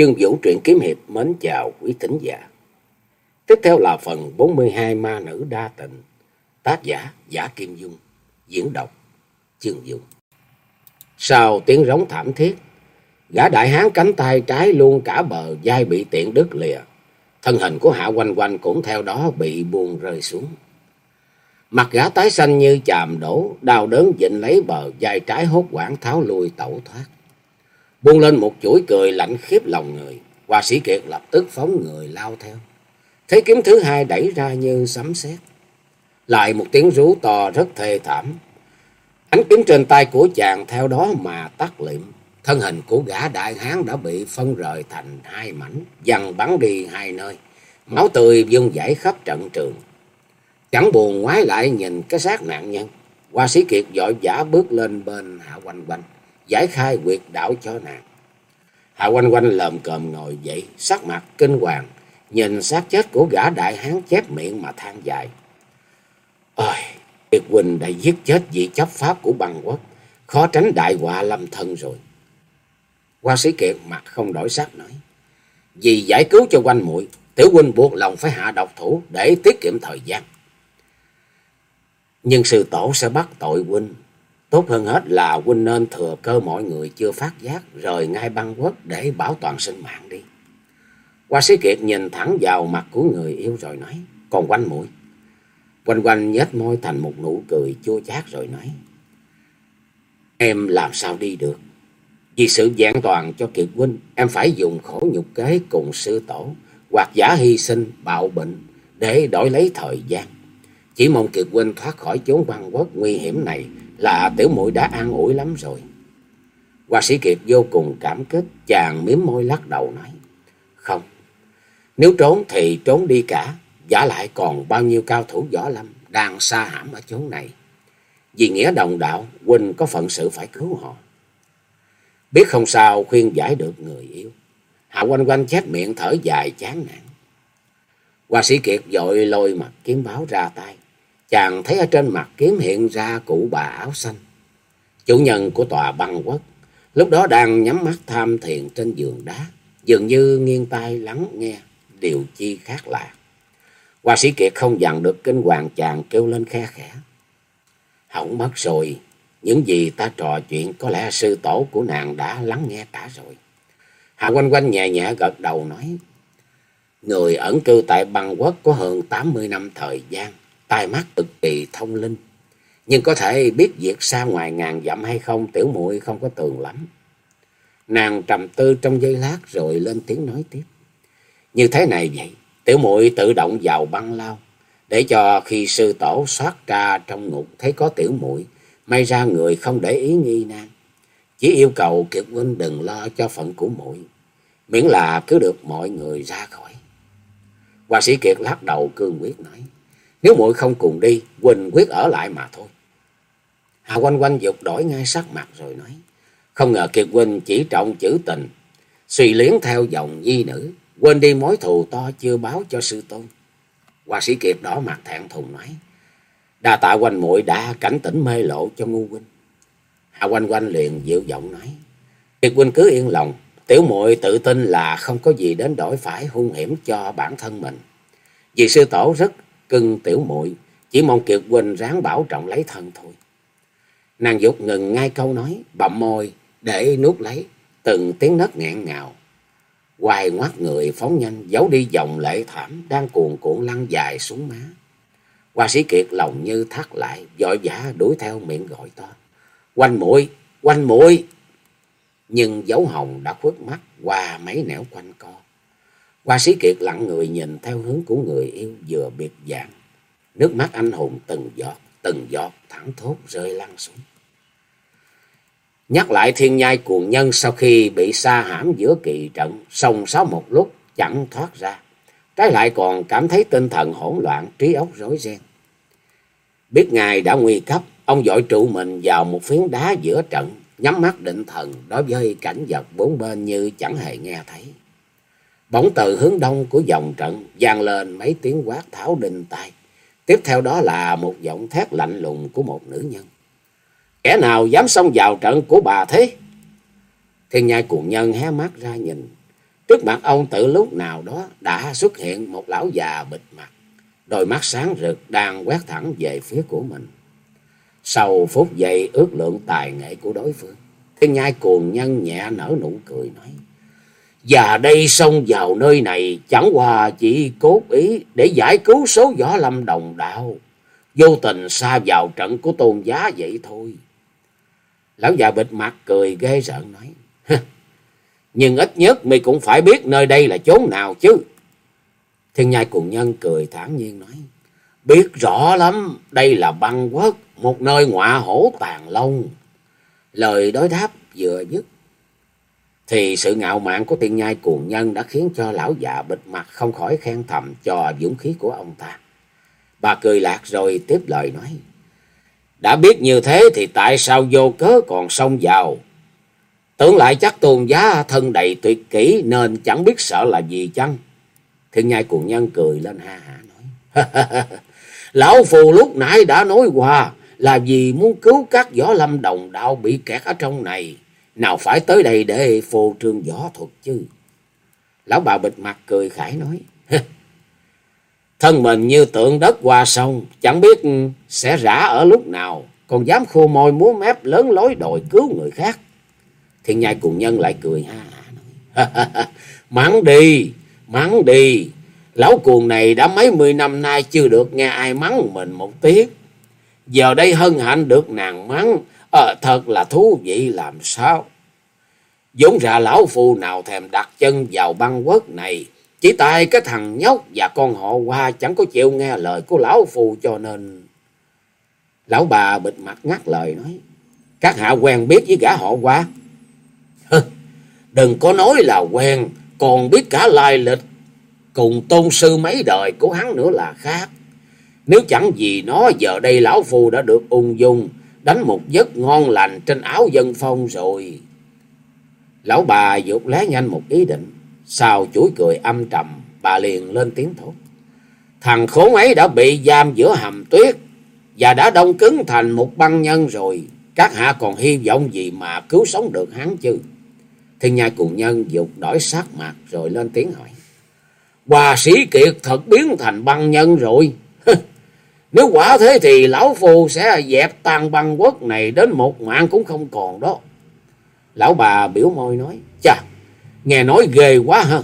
Chương Vũ truyện kiếm hiệp mến chào quý thính giả. Tiếp theo là phần 42 ma nữ đa tình. Tác giả Giả Kim Dung, diễn đọc Chương Vũ. Sau tiếng rống thảm thiết, gã đại hán cánh tay trái luôn cả bờ vai bị tiện đứt lìa. Thân hình của Hạ Quanh Quanh cũng theo đó bị buông rơi xuống. Mặt gã tái xanh như chàm đổ, đau đớn dịnh lấy bờ vai trái hốt quảng tháo lui tẩu thoát buông lên một chuỗi cười lạnh khiếp lòng người. Hoa sĩ Kiệt lập tức phóng người lao theo. Thế kiếm thứ hai đẩy ra như sấm sét. Lại một tiếng rú to rất thê thảm. Ánh kiếm trên tay của chàng theo đó mà tắt liệm. Thân hình của gã đại hán đã bị phân rời thành hai mảnh, dằn bắn đi hai nơi. Máu tươi vung vãi khắp trận trường. Chẳng buồn ngoái lại nhìn cái xác nạn nhân. Hoa sĩ Kiệt vội vã bước lên bên hạ quanh quanh giải khai quyệt đảo cho nàng. Hạ quanh quanh lờm cờm ngồi dậy, sắc mặt kinh hoàng, nhìn xác chết của gã đại hán chép miệng mà than dài. Ôi, việt Quỳnh đã giết chết vị chấp pháp của băng quốc, khó tránh đại họa lâm thân rồi. Hoa sĩ Kiệt mặt không đổi sắc nói, vì giải cứu cho quanh muội tiểu huynh buộc lòng phải hạ độc thủ để tiết kiệm thời gian. Nhưng sư tổ sẽ bắt tội huynh Tốt hơn hết là huynh nên thừa cơ mọi người chưa phát giác rời ngay băng quốc để bảo toàn sinh mạng đi. Hoa sĩ Kiệt nhìn thẳng vào mặt của người yêu rồi nói, còn quanh mũi. Quanh quanh nhếch môi thành một nụ cười chua chát rồi nói, em làm sao đi được? Vì sự vẹn toàn cho Kiệt huynh, em phải dùng khổ nhục kế cùng sư tổ, hoặc giả hy sinh, bạo bệnh để đổi lấy thời gian. Chỉ mong Kiệt huynh thoát khỏi chốn băng quốc nguy hiểm này là tiểu muội đã an ủi lắm rồi. Hoa sĩ Kiệt vô cùng cảm kích, chàng miếm môi lắc đầu nói. Không, nếu trốn thì trốn đi cả, giả lại còn bao nhiêu cao thủ võ lâm đang xa hãm ở chốn này. Vì nghĩa đồng đạo, huynh có phận sự phải cứu họ. Biết không sao khuyên giải được người yêu. Hạ quanh quanh chép miệng thở dài chán nản. Hoa sĩ Kiệt dội lôi mặt kiếm báo ra tay. Chàng thấy ở trên mặt kiếm hiện ra cụ bà áo xanh. Chủ nhân của tòa băng quốc. Lúc đó đang nhắm mắt tham thiền trên giường đá. Dường như nghiêng tai lắng nghe điều chi khác lạ. Hoa sĩ Kiệt không dằn được kinh hoàng chàng kêu lên khe khẽ. Hỏng mất rồi. Những gì ta trò chuyện có lẽ sư tổ của nàng đã lắng nghe cả rồi. Hạ quanh quanh nhẹ nhẹ gật đầu nói. Người ẩn cư tại băng quốc có hơn 80 năm thời gian tai mắt cực kỳ thông linh. Nhưng có thể biết việc xa ngoài ngàn dặm hay không tiểu muội không có tường lắm. Nàng trầm tư trong giây lát rồi lên tiếng nói tiếp. Như thế này vậy, tiểu muội tự động vào băng lao. Để cho khi sư tổ soát ra trong ngục thấy có tiểu muội may ra người không để ý nghi nan. Chỉ yêu cầu Kiệt Huynh đừng lo cho phận của muội miễn là cứ được mọi người ra khỏi. Hoa sĩ Kiệt lắc đầu cương quyết nói. Nếu muội không cùng đi, Quỳnh quyết ở lại mà thôi. Hà quanh quanh dục đổi ngay sắc mặt rồi nói. Không ngờ Kiệt Quỳnh chỉ trọng chữ tình. Suy liến theo dòng nhi nữ. Quên đi mối thù to chưa báo cho sư tôn. Hoa sĩ Kiệt đỏ mặt thẹn thùng nói. Đa tạ quanh muội đã cảnh tỉnh mê lộ cho ngu huynh. Hà quanh quanh liền dịu giọng nói. Kiệt huynh cứ yên lòng. Tiểu muội tự tin là không có gì đến đổi phải hung hiểm cho bản thân mình. Vì sư tổ rất cưng tiểu muội chỉ mong Kiệt Huynh ráng bảo trọng lấy thân thôi. Nàng dục ngừng ngay câu nói, bậm môi để nuốt lấy từng tiếng nấc nghẹn ngào. Hoài ngoắt người phóng nhanh giấu đi dòng lệ thảm đang cuồn cuộn lăn dài xuống má. Hoa sĩ Kiệt lòng như thắt lại, vội vã đuổi theo miệng gọi to. Quanh muội, quanh muội. Nhưng dấu hồng đã khuất mắt qua mấy nẻo quanh co. Hoa sĩ Kiệt lặng người nhìn theo hướng của người yêu vừa biệt dạng. Nước mắt anh hùng từng giọt, từng giọt thẳng thốt rơi lăn xuống. Nhắc lại thiên nhai cuồng nhân sau khi bị sa hãm giữa kỳ trận, sông sáu một lúc chẳng thoát ra. Trái lại còn cảm thấy tinh thần hỗn loạn, trí óc rối ren. Biết ngài đã nguy cấp, ông dội trụ mình vào một phiến đá giữa trận, nhắm mắt định thần đối với cảnh vật bốn bên như chẳng hề nghe thấy. Bỗng từ hướng đông của dòng trận vang lên mấy tiếng quát tháo đinh tai. Tiếp theo đó là một giọng thét lạnh lùng của một nữ nhân. Kẻ nào dám xông vào trận của bà thế? Thiên nhai cuồng nhân hé mắt ra nhìn. Trước mặt ông tự lúc nào đó đã xuất hiện một lão già bịt mặt, đôi mắt sáng rực đang quét thẳng về phía của mình. Sau phút giây ước lượng tài nghệ của đối phương, thiên nhai cuồng nhân nhẹ nở nụ cười nói. Và đây xông vào nơi này chẳng qua chỉ cốt ý để giải cứu số võ lâm đồng đạo. Vô tình xa vào trận của tôn giá vậy thôi. Lão già bịt mặt cười ghê rợn nói. Nhưng ít nhất mi cũng phải biết nơi đây là chốn nào chứ. Thiên nhai cùng nhân cười thản nhiên nói. Biết rõ lắm, đây là băng quốc, một nơi ngọa hổ tàn long. Lời đối đáp vừa dứt. Thì sự ngạo mạn của tiên nhai cuồng nhân đã khiến cho lão già bịt mặt không khỏi khen thầm cho dũng khí của ông ta. Bà cười lạc rồi tiếp lời nói. Đã biết như thế thì tại sao vô cớ còn xông vào? Tưởng lại chắc tôn giá thân đầy tuyệt kỹ nên chẳng biết sợ là gì chăng? Thiên nhai cuồng nhân cười lên ha hả nói. Lão phù lúc nãy đã nói qua là vì muốn cứu các võ lâm đồng đạo bị kẹt ở trong này. Nào phải tới đây để phô trương võ thuật chứ. Lão bà bịt mặt cười khải nói. Thân mình như tượng đất qua sông, chẳng biết sẽ rã ở lúc nào, còn dám khô môi múa mép lớn lối đòi cứu người khác. Thiên nhai cùng nhân lại cười ha mắng đi, mắng đi. Lão cuồng này đã mấy mươi năm nay chưa được nghe ai mắng mình một tiếng. Giờ đây hân hạnh được nàng mắng, à, thật là thú vị làm sao. Dũng ra lão phu nào thèm đặt chân vào băng quốc này. Chỉ tại cái thằng nhóc và con họ qua chẳng có chịu nghe lời của lão phu cho nên... Lão bà bịt mặt ngắt lời nói. Các hạ quen biết với gã họ qua. Đừng có nói là quen, còn biết cả lai lịch. Cùng tôn sư mấy đời của hắn nữa là khác. Nếu chẳng vì nó giờ đây lão phu đã được ung dung, đánh một giấc ngon lành trên áo dân phong rồi. Lão bà dục lé nhanh một ý định. Sau chuỗi cười âm trầm, bà liền lên tiếng thốt. Thằng khốn ấy đã bị giam giữa hầm tuyết và đã đông cứng thành một băng nhân rồi. Các hạ còn hy vọng gì mà cứu sống được hắn chứ? Thiên nhai cùng nhân dục đổi sát mặt rồi lên tiếng hỏi. Hòa sĩ kiệt thật biến thành băng nhân rồi. Nếu quả thế thì lão phu sẽ dẹp tan băng quốc này đến một mạng cũng không còn đó. Lão bà biểu môi nói. Chà, nghe nói ghê quá ha.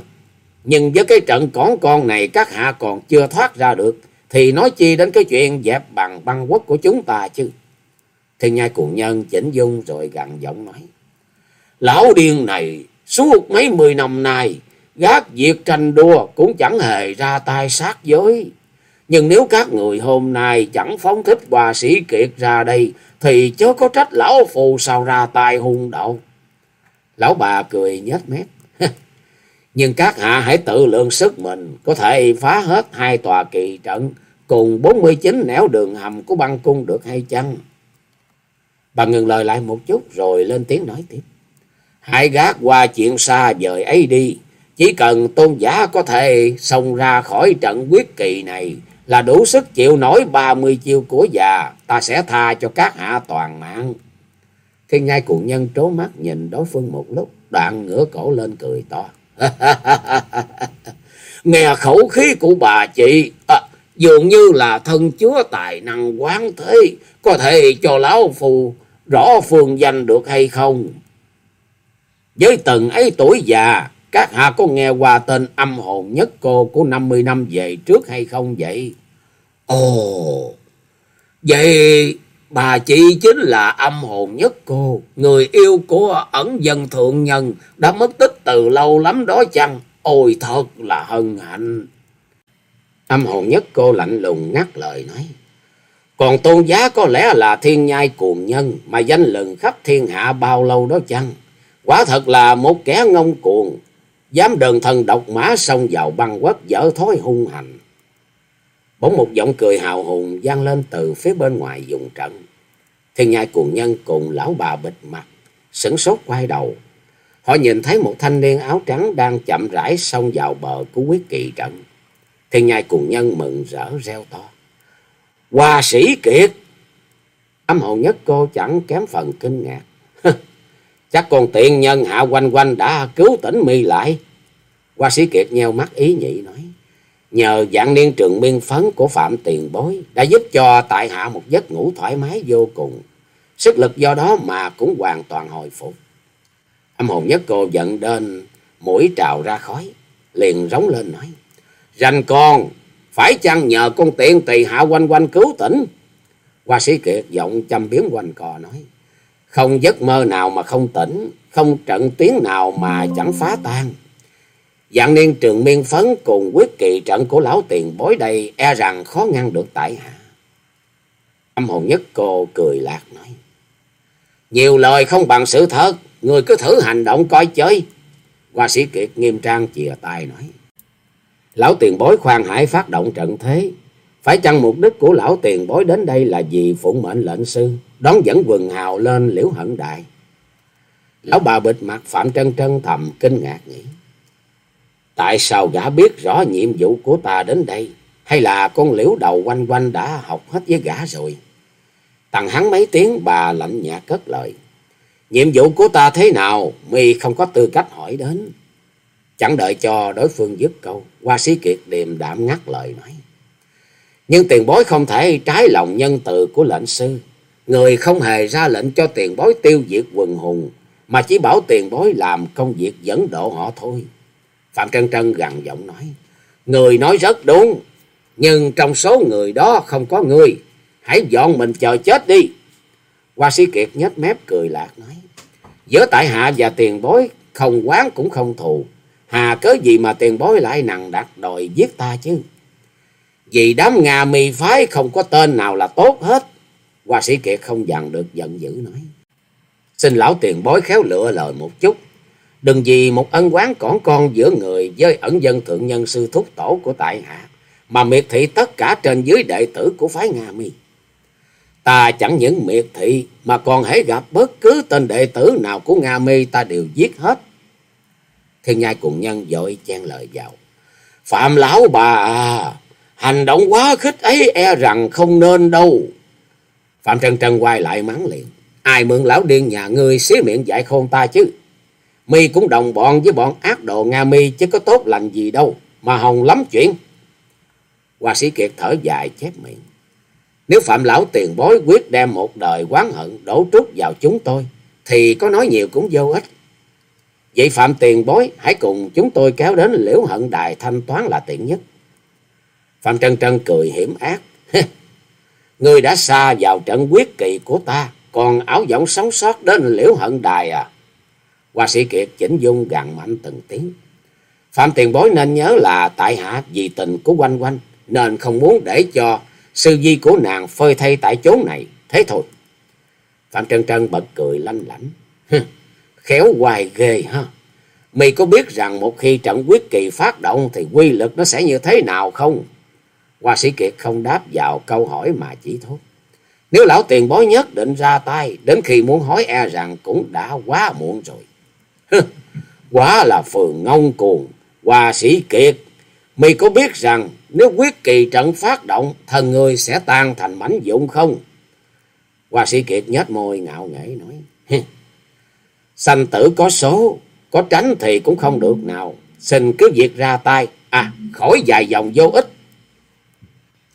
Nhưng với cái trận cỏn con này các hạ còn chưa thoát ra được. Thì nói chi đến cái chuyện dẹp bằng băng quốc của chúng ta chứ. Thiên nhai cuồng nhân chỉnh dung rồi gằn giọng nói. Lão điên này suốt mấy mươi năm nay gác việc tranh đua cũng chẳng hề ra tay sát giới. Nhưng nếu các người hôm nay chẳng phóng thích hòa sĩ kiệt ra đây, thì chớ có trách lão phù sao ra tay hung đậu. Lão bà cười nhếch mép. Nhưng các hạ hãy tự lượng sức mình, có thể phá hết hai tòa kỳ trận, cùng 49 nẻo đường hầm của băng cung được hay chăng? Bà ngừng lời lại một chút rồi lên tiếng nói tiếp. Hãy gác qua chuyện xa vời ấy đi. Chỉ cần tôn giả có thể xông ra khỏi trận quyết kỳ này là đủ sức chịu nổi ba mươi chiêu của già. Ta sẽ tha cho các hạ toàn mạng. Thiên nhai cuồng nhân trố mắt nhìn đối phương một lúc. Đoạn ngửa cổ lên cười to. Nghe khẩu khí của bà chị. À, dường như là thân chúa tài năng quán thế. Có thể cho lão phù rõ phương danh được hay không? Với từng ấy tuổi già, các hạ có nghe qua tên âm hồn nhất cô của 50 năm về trước hay không vậy? Ồ, vậy bà chị chính là âm hồn nhất cô, người yêu của ẩn dân thượng nhân đã mất tích từ lâu lắm đó chăng? Ôi thật là hân hạnh. Âm hồn nhất cô lạnh lùng ngắt lời nói. Còn tôn giá có lẽ là thiên nhai cuồng nhân mà danh lừng khắp thiên hạ bao lâu đó chăng? Quả thật là một kẻ ngông cuồng, dám đơn thân độc mã xông vào băng quốc dở thói hung hành. Bỗng một giọng cười hào hùng vang lên từ phía bên ngoài dùng trận. Thiên nhai cuồng nhân cùng lão bà bịt mặt, sửng sốt quay đầu. Họ nhìn thấy một thanh niên áo trắng đang chậm rãi xông vào bờ của quyết kỳ trận. Thiên nhai cuồng nhân mừng rỡ reo to. Hoa sĩ kiệt! Âm hồn nhất cô chẳng kém phần kinh ngạc. Chắc con tiện nhân hạ quanh quanh đã cứu tỉnh mi lại. Hoa sĩ Kiệt nheo mắt ý nhị nói. Nhờ dạng niên trường miên phấn của Phạm Tiền Bối đã giúp cho tại hạ một giấc ngủ thoải mái vô cùng. Sức lực do đó mà cũng hoàn toàn hồi phục. Âm hồn nhất cô giận đến mũi trào ra khói, liền rống lên nói. Rành con, phải chăng nhờ con tiện tỳ hạ quanh quanh cứu tỉnh? Hoa sĩ Kiệt giọng chăm biếm quanh cò nói. Không giấc mơ nào mà không tỉnh, không trận tiếng nào mà chẳng phá tan. Dạng niên trường miên phấn cùng quyết kỳ trận của lão tiền bối đây e rằng khó ngăn được tại hạ. Âm hồn nhất cô cười lạc nói. Nhiều lời không bằng sự thật, người cứ thử hành động coi chơi. Hoa sĩ Kiệt nghiêm trang chìa tay nói. Lão tiền bối khoan hải phát động trận thế. Phải chăng mục đích của lão tiền bối đến đây là vì phụng mệnh lệnh sư, đón dẫn quần hào lên liễu hận đại. Lão bà bịt mặt Phạm Trân Trân thầm kinh ngạc nghĩ. Tại sao gã biết rõ nhiệm vụ của ta đến đây? Hay là con liễu đầu quanh quanh đã học hết với gã rồi? Tằng hắn mấy tiếng bà lạnh nhạt cất lời. Nhiệm vụ của ta thế nào? mi không có tư cách hỏi đến. Chẳng đợi cho đối phương dứt câu. Hoa sĩ kiệt điềm đạm ngắt lời nói. Nhưng tiền bối không thể trái lòng nhân từ của lệnh sư. Người không hề ra lệnh cho tiền bối tiêu diệt quần hùng. Mà chỉ bảo tiền bối làm công việc dẫn độ họ thôi. Phạm Trân Trân gằn giọng nói. Người nói rất đúng. Nhưng trong số người đó không có người. Hãy dọn mình chờ chết đi. Hoa sĩ Kiệt nhếch mép cười lạc nói. Giữa tại hạ và tiền bối không quán cũng không thù. Hà cớ gì mà tiền bối lại nặng đặt đòi giết ta chứ. Vì đám Nga mi phái không có tên nào là tốt hết. Hoa sĩ Kiệt không dằn được giận dữ nói. Xin lão tiền bối khéo lựa lời một chút. Đừng vì một ân quán cỏn con giữa người với ẩn dân thượng nhân sư thúc tổ của tại hạ. Mà miệt thị tất cả trên dưới đệ tử của phái Nga mi. Ta chẳng những miệt thị mà còn hãy gặp bất cứ tên đệ tử nào của Nga mi ta đều giết hết. Thiên nhai cùng nhân dội chen lời vào. Phạm lão bà à, hành động quá khích ấy e rằng không nên đâu. Phạm Trân Trân quay lại mắng liền. Ai mượn lão điên nhà ngươi xí miệng dạy khôn ta chứ. Mi cũng đồng bọn với bọn ác đồ Nga mi chứ có tốt lành gì đâu. Mà hồng lắm chuyện. Hoa sĩ Kiệt thở dài chép miệng. Nếu Phạm Lão tiền bối quyết đem một đời quán hận đổ trút vào chúng tôi, thì có nói nhiều cũng vô ích. Vậy Phạm tiền bối hãy cùng chúng tôi kéo đến liễu hận đài thanh toán là tiện nhất. Phạm Trân Trân cười hiểm ác. ngươi đã xa vào trận quyết kỳ của ta, còn áo giọng sống sót đến liễu hận đài à. Hoa sĩ Kiệt chỉnh dung gằn mạnh từng tiếng. Phạm tiền bối nên nhớ là tại hạ vì tình của quanh quanh, nên không muốn để cho sư di của nàng phơi thay tại chốn này, thế thôi. Phạm Trân Trân bật cười lanh lảnh. Khéo hoài ghê ha. Mày có biết rằng một khi trận quyết kỳ phát động thì quy lực nó sẽ như thế nào không? Hoa sĩ Kiệt không đáp vào câu hỏi mà chỉ thốt. Nếu lão tiền bối nhất định ra tay, đến khi muốn hỏi e rằng cũng đã quá muộn rồi. Quá là phường ngông cuồng, Hoa sĩ Kiệt. Mày có biết rằng nếu quyết kỳ trận phát động, thần người sẽ tan thành mảnh dụng không? Hoa sĩ Kiệt nhếch môi ngạo nghễ nói. Sanh tử có số, có tránh thì cũng không được nào. Xin cứ việc ra tay, à khỏi dài dòng vô ích.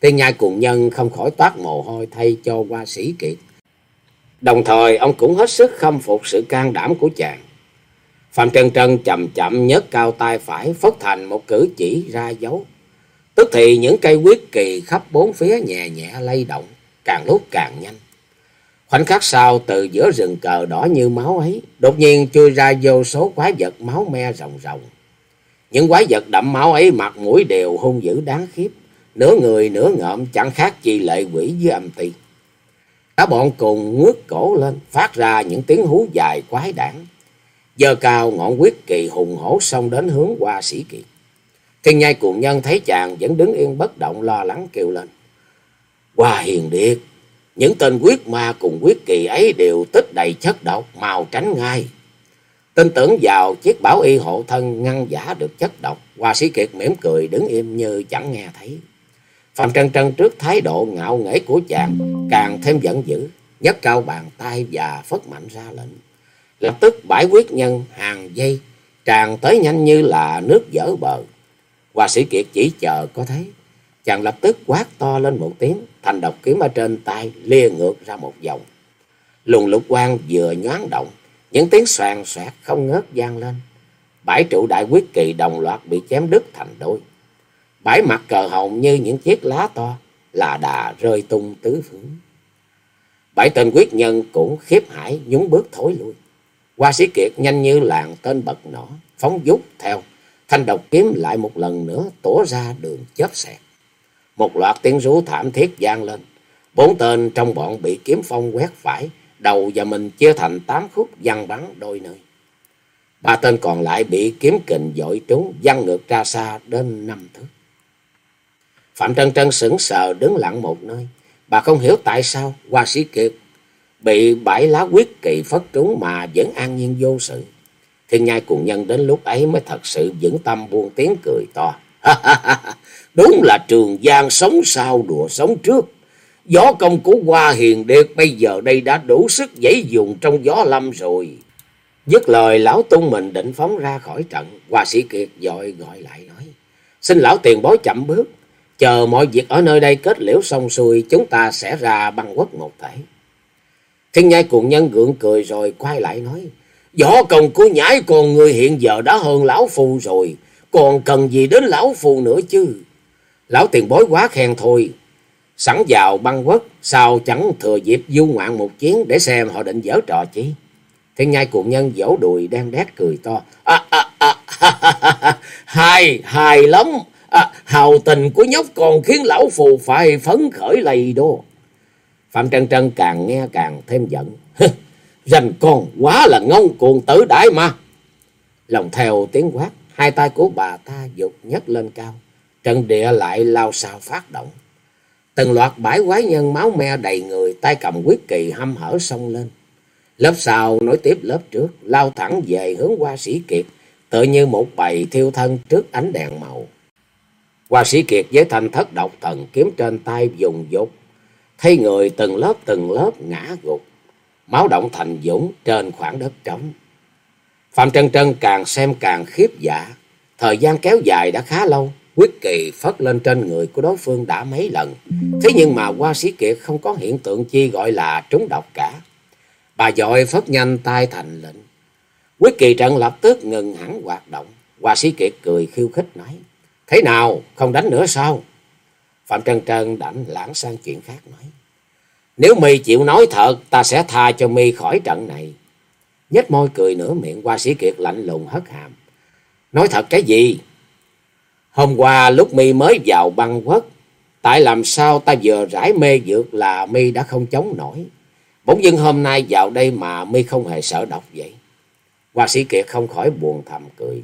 Tiên nhai cuồng nhân không khỏi toát mồ hôi thay cho hoa sĩ Kiệt. Đồng thời ông cũng hết sức khâm phục sự can đảm của chàng. Phạm trần Trân chậm chậm nhấc cao tay phải phất thành một cử chỉ ra dấu. Tức thì những cây quyết kỳ khắp bốn phía nhẹ nhẹ lay động, càng lúc càng nhanh. Khoảnh khắc sau từ giữa rừng cờ đỏ như máu ấy, đột nhiên chui ra vô số quái vật máu me rồng rồng. Những quái vật đậm máu ấy mặt mũi đều hung dữ đáng khiếp, nửa người nửa ngợm chẳng khác gì lệ quỷ với âm ti. Cả bọn cùng ngước cổ lên, phát ra những tiếng hú dài quái đản. Giờ cao ngọn quyết kỳ hùng hổ xông đến hướng qua sĩ kiệt. Thiên nhai cuồng nhân thấy chàng vẫn đứng yên bất động lo lắng kêu lên. qua hiền điệt, những tên quyết ma cùng quyết kỳ ấy đều tích đầy chất độc, màu tránh ngay. Tin tưởng vào chiếc bảo y hộ thân ngăn giả được chất độc, Hoa sĩ kiệt mỉm cười đứng im như chẳng nghe thấy. Phạm Trân Trân trước thái độ ngạo nghễ của chàng càng thêm giận dữ, nhấc cao bàn tay và phất mạnh ra lệnh. Lập tức bãi quyết nhân hàng dây tràn tới nhanh như là nước dở bờ. Hòa sĩ Kiệt chỉ chờ có thấy, chàng lập tức quát to lên một tiếng, thành độc kiếm ở trên tay lia ngược ra một vòng. Lùng lục quang vừa nhoáng động, những tiếng xoàn xoẹt không ngớt vang lên. Bãi trụ đại quyết kỳ đồng loạt bị chém đứt thành đôi. Bãi mặt cờ hồng như những chiếc lá to, là đà rơi tung tứ phương. Bảy tên quyết nhân cũng khiếp hải nhúng bước thối lui. Hoa sĩ kiệt nhanh như làng tên bật nỏ, phóng dút theo. Thanh độc kiếm lại một lần nữa tổ ra đường chớp xẹt. Một loạt tiếng rú thảm thiết vang lên. Bốn tên trong bọn bị kiếm phong quét phải, đầu và mình chia thành tám khúc văng bắn đôi nơi. Ba tên còn lại bị kiếm kình dội trúng, văng ngược ra xa đến năm thước. Phạm Trân Trân sững sờ đứng lặng một nơi. Bà không hiểu tại sao Hoa Sĩ Kiệt bị bãi lá quyết kỳ phất trúng mà vẫn an nhiên vô sự. Thiên nhai cùng nhân đến lúc ấy mới thật sự vững tâm buông tiếng cười to. Đúng là trường giang sống sau đùa sống trước. Gió công của Hoa Hiền Điệt bây giờ đây đã đủ sức dãy dùng trong gió lâm rồi. Dứt lời, lão tung mình định phóng ra khỏi trận. Hoa sĩ Kiệt dội gọi lại nói. Xin lão tiền bối chậm bước. Chờ mọi việc ở nơi đây kết liễu xong xuôi, chúng ta sẽ ra băng quốc một thể. Thiên nhai cuồng nhân gượng cười rồi quay lại nói. Võ công của nhãi con người hiện giờ đã hơn lão phu rồi. Còn cần gì đến lão phu nữa chứ? Lão tiền bối quá khen thôi. Sẵn vào băng quốc, sao chẳng thừa dịp du ngoạn một chuyến để xem họ định dở trò chi? Thiên nhai cuồng nhân vỗ đùi đang đét cười to. À, à, à, à, hài, hài lắm. À, hào tình của nhóc còn khiến lão phù phải phấn khởi lầy đô. Phạm Trân Trân càng nghe càng thêm giận. Rành con quá là ngông cuồng tử đại mà. Lòng theo tiếng quát, hai tay của bà ta dục nhấc lên cao. Trận địa lại lao sao phát động. Từng loạt bãi quái nhân máu me đầy người, tay cầm quyết kỳ hâm hở xông lên. Lớp sau nối tiếp lớp trước, lao thẳng về hướng qua sĩ kiệt, tự như một bầy thiêu thân trước ánh đèn màu. Hoa sĩ Kiệt với thanh thất độc thần kiếm trên tay dùng dục. Thấy người từng lớp từng lớp ngã gục. Máu động thành dũng trên khoảng đất trống. Phạm Trân Trân càng xem càng khiếp dạ. Thời gian kéo dài đã khá lâu. Quyết kỳ phất lên trên người của đối phương đã mấy lần. Thế nhưng mà Hoa sĩ Kiệt không có hiện tượng chi gọi là trúng độc cả. Bà dội phất nhanh tay thành lệnh. Quyết kỳ trận lập tức ngừng hẳn hoạt động. Hoa sĩ Kiệt cười khiêu khích nói. Thế nào, không đánh nữa sao? Phạm Trân Trân đảnh lãng sang chuyện khác nói. Nếu mi chịu nói thật, ta sẽ tha cho mi khỏi trận này. Nhếch môi cười nửa miệng qua sĩ kiệt lạnh lùng hất hàm. Nói thật cái gì? Hôm qua lúc mi mới vào băng quốc, tại làm sao ta vừa rải mê dược là mi đã không chống nổi. Bỗng dưng hôm nay vào đây mà mi không hề sợ độc vậy. Hoa sĩ Kiệt không khỏi buồn thầm cười.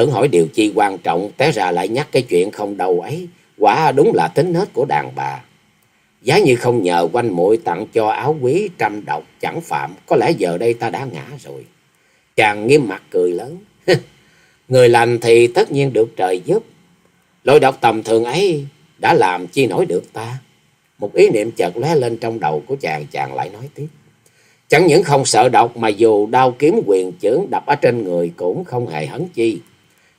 Tưởng hỏi điều chi quan trọng, té ra lại nhắc cái chuyện không đâu ấy. Quả đúng là tính hết của đàn bà. Giá như không nhờ quanh muội tặng cho áo quý trăm độc chẳng phạm, có lẽ giờ đây ta đã ngã rồi. Chàng nghiêm mặt cười lớn. Người lành thì tất nhiên được trời giúp. Lôi độc tầm thường ấy đã làm chi nổi được ta. Một ý niệm chợt lóe lên trong đầu của chàng, chàng lại nói tiếp. Chẳng những không sợ độc mà dù đau kiếm quyền chưởng đập ở trên người cũng không hề hấn chi.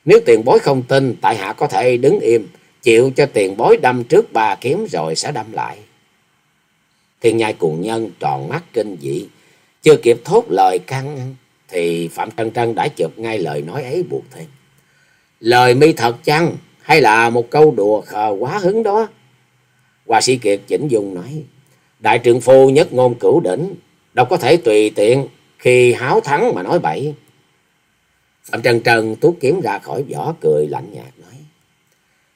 Nếu tiền bối không tin, tại hạ có thể đứng im, chịu cho tiền bối đâm trước ba kiếm rồi sẽ đâm lại. Thiên nhai cuồng nhân tròn mắt kinh dị, chưa kịp thốt lời căng ngăn, thì Phạm Trân Trân đã chụp ngay lời nói ấy buộc thêm. Lời mi thật chăng, hay là một câu đùa khờ quá hứng đó? Hoa sĩ Kiệt chỉnh dung nói, Đại trượng phu nhất ngôn cửu đỉnh, đâu có thể tùy tiện khi háo thắng mà nói bậy. Phạm Trần Trần tuốt kiếm ra khỏi vỏ cười lạnh nhạt nói.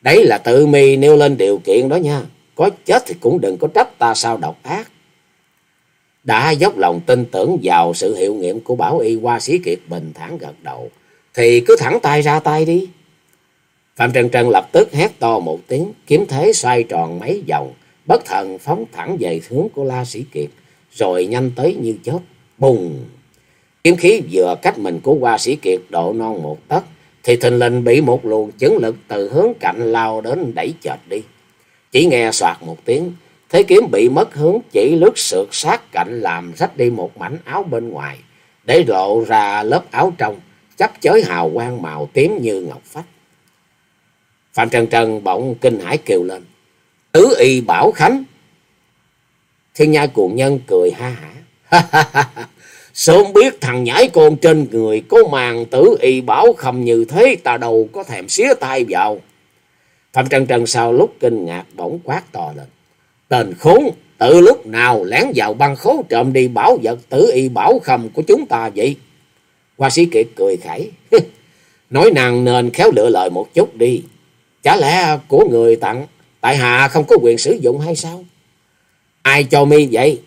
Đấy là tự mi nêu lên điều kiện đó nha. Có chết thì cũng đừng có trách ta sao độc ác. Đã dốc lòng tin tưởng vào sự hiệu nghiệm của Bảo Y qua sĩ kiệt bình thản gật đầu. Thì cứ thẳng tay ra tay đi. Phạm Trần Trần lập tức hét to một tiếng. Kiếm thế xoay tròn mấy vòng. Bất thần phóng thẳng về hướng của La Sĩ Kiệt. Rồi nhanh tới như chớp. Bùng! Kiếm khí vừa cách mình của hoa sĩ kiệt độ non một tấc thì thình lình bị một luồng chấn lực từ hướng cạnh lao đến đẩy chợt đi. Chỉ nghe soạt một tiếng, thế kiếm bị mất hướng chỉ lướt sượt sát cạnh làm rách đi một mảnh áo bên ngoài, để lộ ra lớp áo trong, chấp chới hào quang màu tím như ngọc phách. Phạm Trần Trần bỗng kinh hãi kêu lên. Tứ y bảo khánh. Thiên nhai cuồng nhân cười ha hả. Sớm biết thằng nhãi con trên người có màn tử y bảo khầm như thế ta đâu có thèm xía tay vào. Phạm Trần Trần sau lúc kinh ngạc bỗng quát to lên. Tên khốn, tự lúc nào lén vào băng khố trộm đi bảo vật tử y bảo khầm của chúng ta vậy? Hoa sĩ Kiệt cười khẩy. Nói nàng nên khéo lựa lời một chút đi. Chả lẽ của người tặng, tại hạ không có quyền sử dụng hay sao? Ai cho mi vậy?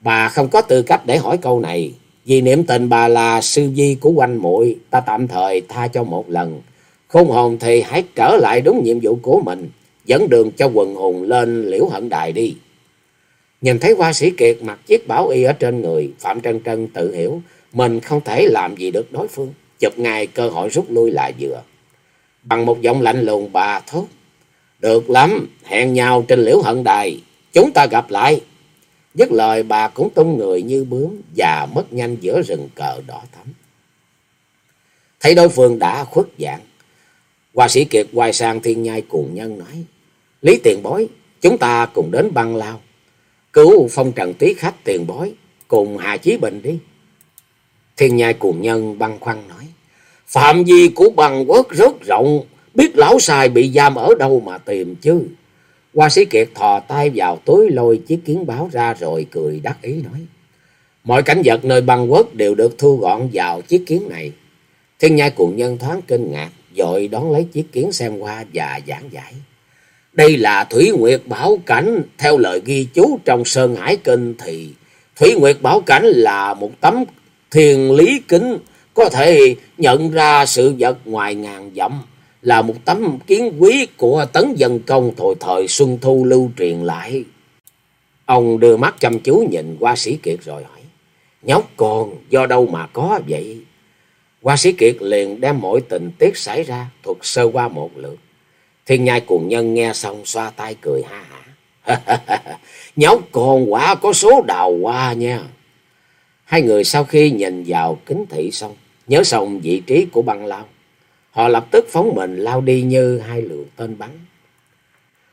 Bà không có tư cách để hỏi câu này. Vì niệm tình bà là sư di của quanh muội ta tạm thời tha cho một lần. Khôn hồn thì hãy trở lại đúng nhiệm vụ của mình, dẫn đường cho quần hùng lên liễu hận đài đi. Nhìn thấy hoa sĩ kiệt mặc chiếc bảo y ở trên người, Phạm Trân Trân tự hiểu mình không thể làm gì được đối phương, chụp ngay cơ hội rút lui lại vừa. Bằng một giọng lạnh lùng bà thốt, được lắm, hẹn nhau trên liễu hận đài, chúng ta gặp lại. Dứt lời bà cũng tung người như bướm và mất nhanh giữa rừng cờ đỏ thắm. Thấy đối phương đã khuất dạng, Hoa sĩ Kiệt quay sang thiên nhai cùng nhân nói. Lý tiền bối, chúng ta cùng đến băng lao. Cứu phong trần tí khách tiền bối, cùng Hà Chí Bình đi. Thiên nhai cùng nhân băng khoăn nói. Phạm vi của băng quốc rất rộng, biết lão sai bị giam ở đâu mà tìm chứ. Hoa sĩ Kiệt thò tay vào túi lôi chiếc kiến báo ra rồi cười đắc ý nói. Mọi cảnh vật nơi băng quốc đều được thu gọn vào chiếc kiến này. Thiên nhai cuồng nhân thoáng kinh ngạc, dội đón lấy chiếc kiến xem qua và giảng giải. Đây là Thủy Nguyệt Bảo Cảnh, theo lời ghi chú trong Sơn Hải Kinh thì Thủy Nguyệt Bảo Cảnh là một tấm thiền lý kính có thể nhận ra sự vật ngoài ngàn dặm, là một tấm kiến quý của tấn dân công thời thời Xuân Thu lưu truyền lại. Ông đưa mắt chăm chú nhìn qua sĩ kiệt rồi hỏi, nhóc con do đâu mà có vậy? Qua sĩ Kiệt liền đem mọi tình tiết xảy ra thuật sơ qua một lượt. Thiên nhai cuồng nhân nghe xong xoa tay cười ha hả. Nhóc con quả có số đào hoa nha. Hai người sau khi nhìn vào kính thị xong, nhớ xong vị trí của băng lao. Họ lập tức phóng mình lao đi như hai lượng tên bắn.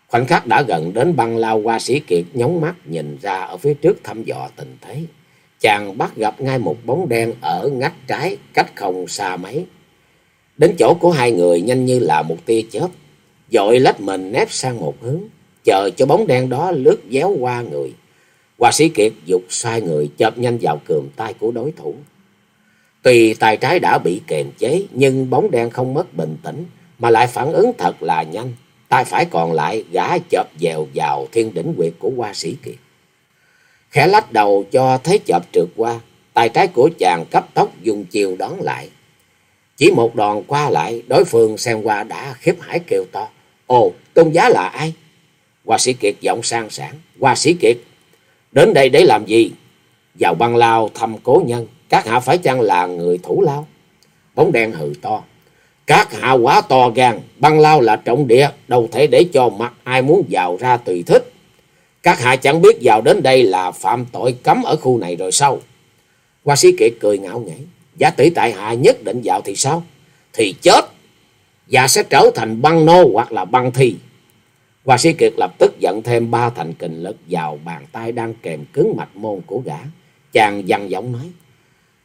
Khoảnh khắc đã gần đến băng lao qua sĩ kiệt nhóng mắt nhìn ra ở phía trước thăm dò tình thế chàng bắt gặp ngay một bóng đen ở ngách trái cách không xa mấy. Đến chỗ của hai người nhanh như là một tia chớp, dội lách mình nép sang một hướng, chờ cho bóng đen đó lướt déo qua người. Hoa sĩ Kiệt dục xoay người chợp nhanh vào cườm tay của đối thủ. Tuy tay trái đã bị kềm chế, nhưng bóng đen không mất bình tĩnh, mà lại phản ứng thật là nhanh. Tay phải còn lại gã chợp dèo vào thiên đỉnh quyệt của Hoa sĩ Kiệt khẽ lách đầu cho thế chợp trượt qua, tay trái của chàng cấp tốc dùng chiều đón lại. Chỉ một đòn qua lại, đối phương xem qua đã khiếp hải kêu to. Ồ, tôn giá là ai? Hoa sĩ Kiệt giọng sang sảng. Hoa sĩ Kiệt, đến đây để làm gì? Vào băng lao thăm cố nhân, các hạ phải chăng là người thủ lao? Bóng đen hừ to. Các hạ quá to gan, băng lao là trọng địa, đâu thể để cho mặt ai muốn vào ra tùy thích. Các hạ chẳng biết vào đến đây là phạm tội cấm ở khu này rồi sao? Hoa sĩ kiệt cười ngạo nghễ. Giả tỷ tại hạ nhất định vào thì sao? Thì chết. Và sẽ trở thành băng nô hoặc là băng thi. Hoa sĩ kiệt lập tức dẫn thêm ba thành kình lực vào bàn tay đang kèm cứng mạch môn của gã. Chàng dằn giọng nói.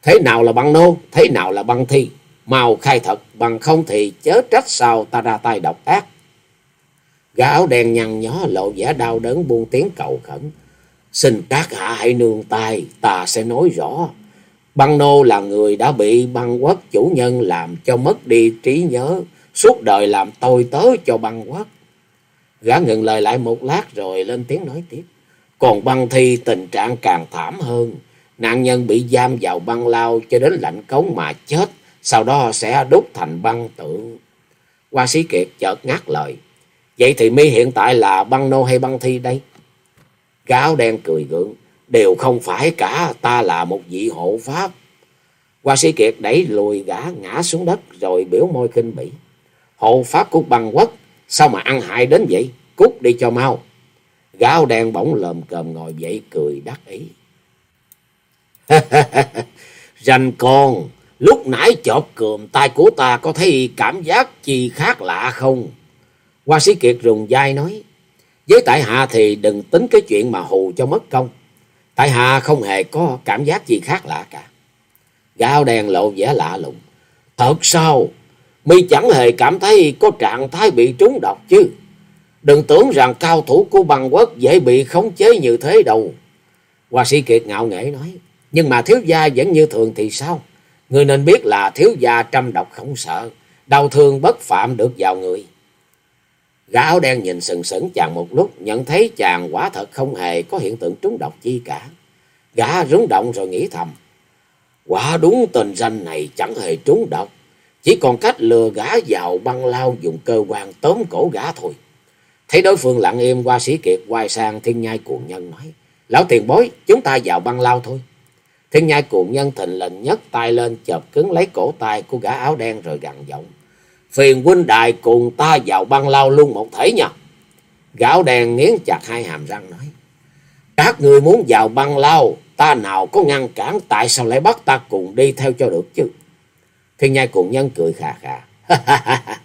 Thế nào là băng nô? Thế nào là băng thi? Mau khai thật bằng không thì chớ trách sao ta ra tay độc ác. Gã áo đen nhăn nhó lộ vẻ đau đớn buông tiếng cầu khẩn. Xin các hạ hãy nương tay, ta sẽ nói rõ. Băng nô là người đã bị băng quốc chủ nhân làm cho mất đi trí nhớ, suốt đời làm tôi tớ cho băng quốc. Gã ngừng lời lại một lát rồi lên tiếng nói tiếp. Còn băng thi tình trạng càng thảm hơn. Nạn nhân bị giam vào băng lao cho đến lạnh cống mà chết, sau đó sẽ đốt thành băng tượng. Hoa sĩ Kiệt chợt ngắt lời. Vậy thì mi hiện tại là băng nô hay băng thi đây? Gáo đen cười gượng. Đều không phải cả ta là một vị hộ pháp. Hoa sĩ Kiệt đẩy lùi gã ngã xuống đất rồi biểu môi kinh bỉ. Hộ pháp của băng quốc sao mà ăn hại đến vậy? Cút đi cho mau. Gáo đen bỗng lồm cồm ngồi dậy cười đắc ý. rành con, Lúc nãy chọt cườm tay của ta có thấy cảm giác chi khác lạ không? Hoa sĩ Kiệt rùng dai nói. Với tại hạ thì đừng tính cái chuyện mà hù cho mất công. Tại hạ không hề có cảm giác gì khác lạ cả. Gao đèn lộ vẻ lạ lùng. Thật sao? Mi chẳng hề cảm thấy có trạng thái bị trúng độc chứ. Đừng tưởng rằng cao thủ của băng quốc dễ bị khống chế như thế đâu. Hoa sĩ Kiệt ngạo nghễ nói. Nhưng mà thiếu gia vẫn như thường thì sao? Người nên biết là thiếu gia trăm độc không sợ. Đau thương bất phạm được vào người. Gã áo đen nhìn sừng sững chàng một lúc. Nhận thấy chàng quả thật không hề có hiện tượng trúng độc chi cả. Gã rúng động rồi nghĩ thầm. Quả đúng tình danh này chẳng hề trúng độc. Chỉ còn cách lừa gã vào băng lao dùng cơ quan tóm cổ gã thôi. Thấy đối phương lặng im qua sĩ kiệt quay sang thiên nhai cuồng nhân nói. Lão tiền bối, chúng ta vào băng lao thôi. Thiên nhai cuồng nhân thình lình nhấc tay lên chộp cứng lấy cổ tay của gã áo đen rồi gằn giọng. Phiền huynh đài cùng ta vào băng lao luôn một thể nha. Gã áo đen nghiến chặt hai hàm răng nói. Các người muốn vào băng lao, ta nào có ngăn cản tại sao lại bắt ta cùng đi theo cho được chứ. Thiên nhai cuồng nhân cười khà khà.